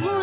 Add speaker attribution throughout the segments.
Speaker 1: भू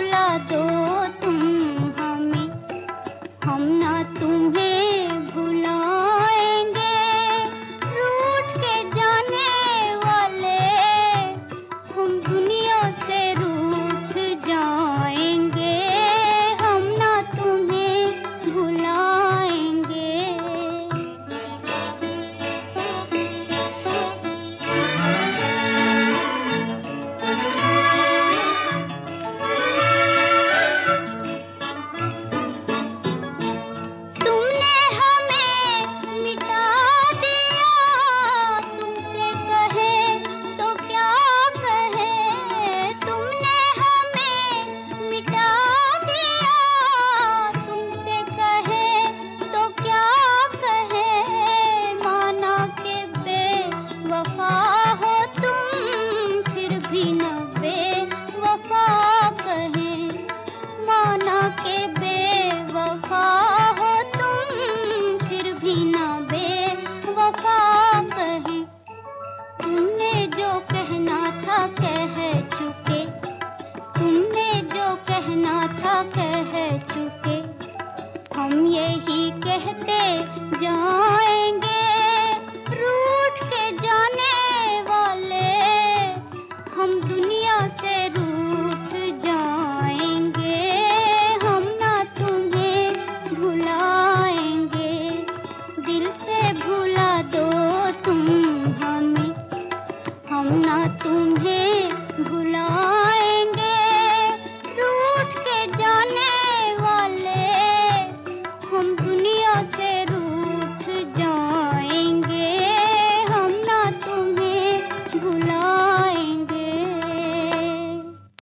Speaker 1: से रू